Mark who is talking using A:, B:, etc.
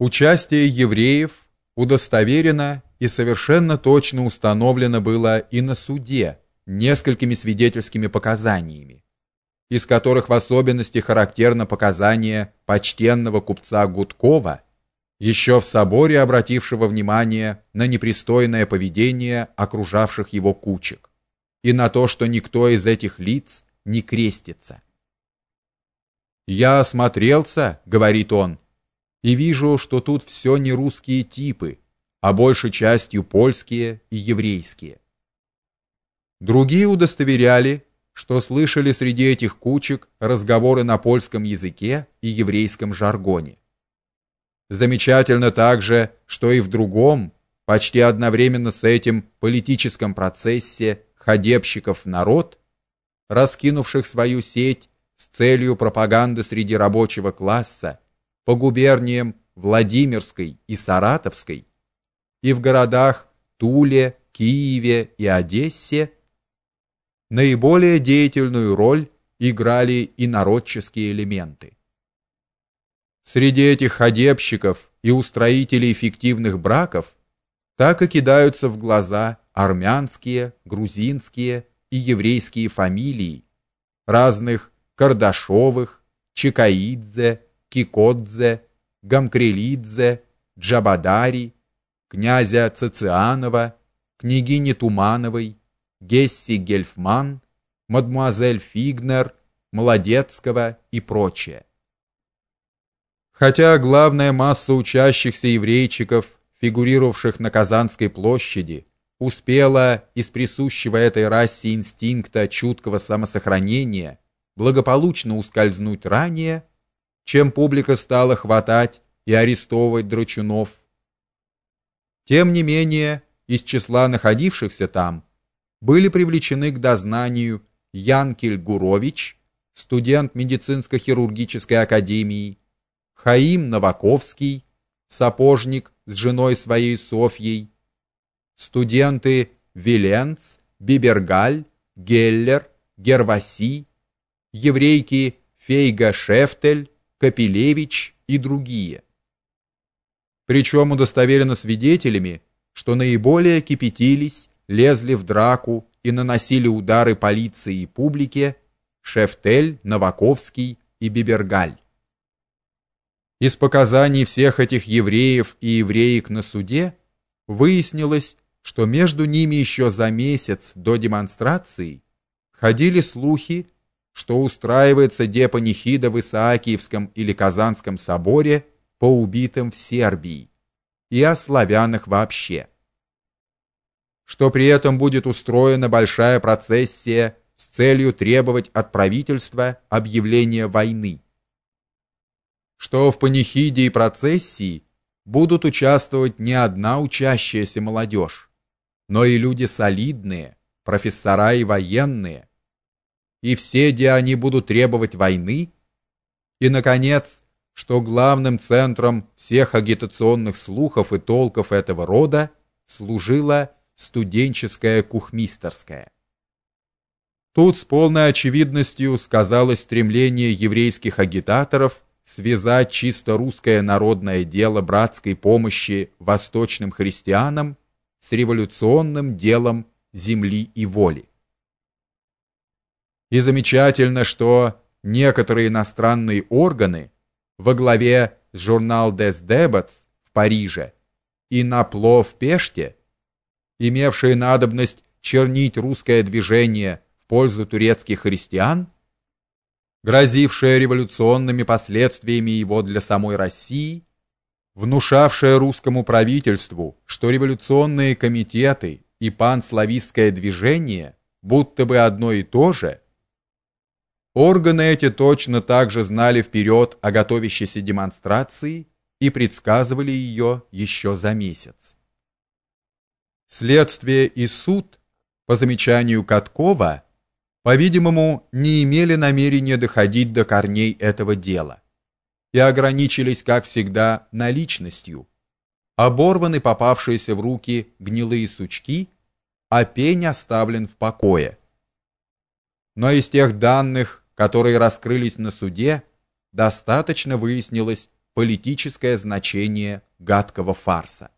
A: Участие евреев удостоверено и совершенно точно установлено было и на суде несколькими свидетельскими показаниями, из которых в особенности характерно показание почтенного купца Гудкова, еще в соборе обратившего внимание на непристойное поведение окружавших его кучек и на то, что никто из этих лиц не крестится. «Я осмотрелся», — говорит он, — «и вижу, что тут все не русские типы, а большей частью польские и еврейские. Другие удостоверяли, что слышали среди этих кучек разговоры на польском языке и еврейском жаргоне. Замечательно также, что и в другом, почти одновременно с этим политическом процессе ходебщиков в народ, раскинувших свою сеть с целью пропаганды среди рабочего класса по губерниям Владимирской и Саратовской, и в городах Туле, Киеве и Одессе наиболее деятельную роль играли и народческие элементы. Среди этих ходебщиков и устроителей фиктивных браков так и кидаются в глаза армянские, грузинские и еврейские фамилии разных Кардашовых, Чекаидзе, Кикодзе, Гамкрелидзе, Джабадари, князя Цецианова, княгини Тумановой, Гесси Гельфман, мадмуазель Фигнер, Молодецкого и прочее. Хотя главная масса учащихся еврейчиков, фигурировавших на Казанской площади, успела из присущего этой расе инстинкта чуткого самосохранения благополучно ускользнуть ранее, чем публика стала хватать и арестовывать драчунов, тем не менее, из числа находившихся там были привлечены к дознанию Янкель Гурович, студент медицинско-хирургической академии, Хаим Новаковский, сапожник с женой своей Софьей, студенты Виленц, Бибергаль, Геллер, Герваси, еврейки Фейга Шефтель, Капелевич и другие причем удостоверено свидетелями, что наиболее кипятились, лезли в драку и наносили удары полиции и публике Шефтель, Новаковский и Бибергаль. Из показаний всех этих евреев и евреек на суде выяснилось, что между ними еще за месяц до демонстрации ходили слухи, что устраивается депанихида в Исаакиевском или Казанском соборе по убитым в Сербии и о славянах вообще. Что при этом будет устроена большая процессия с целью требовать от правительства объявления войны. Что в панихиде и процессии будут участвовать не одна учащаяся молодежь, но и люди солидные, профессора и военные. И все, где они будут требовать войны, и наконец, что главным центром всех агитационных слухов и толков этого рода служила студенческая кухмистерская. Тут с полной очевидностью сказалось стремление еврейских агитаторов связать чисто русское народное дело братской помощи восточным христианам с революционным делом земли и воли. И замечательно, что некоторые иностранные органы во главе с журнал Des Debats в Париже и Напло в Пеште, имевшие надобность чернить русское движение в пользу турецких христиан, грозившее революционными последствиями его для самой России, внушавшее русскому правительству, что революционные комитеты и панславистское движение будто бы одно и то же – Органы эти точно так же знали вперед о готовящейся демонстрации и предсказывали ее еще за месяц. Следствие и суд, по замечанию Каткова, по-видимому, не имели намерения доходить до корней этого дела и ограничились, как всегда, наличностью. Оборваны попавшиеся в руки гнилые сучки, а пень оставлен в покое. Но из тех данных, которые раскрылись на суде, достаточно выяснилось, политическое значение гадкого фарса.